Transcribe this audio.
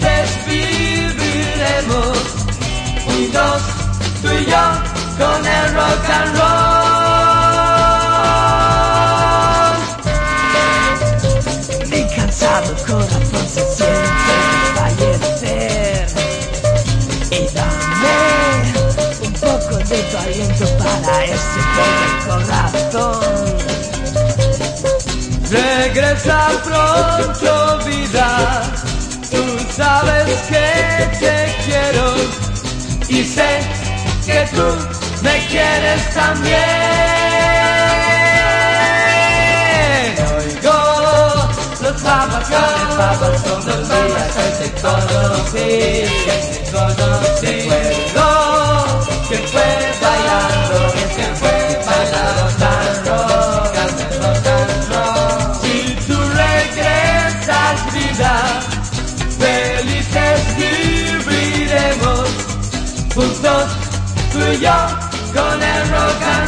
felices viviremos. Un, tú y yo con el rock and roll. Mi cansado corazón se siente fallecer y dame un poco de tu aliento para ese pobre corazón regresa pronto vida te quiero y sé que tú me quieres también. Oigo los papas son los días que te conocí, que te conocí. Recuerdo que fue bailando, viviremos juntos tú y yo con el rock and roll.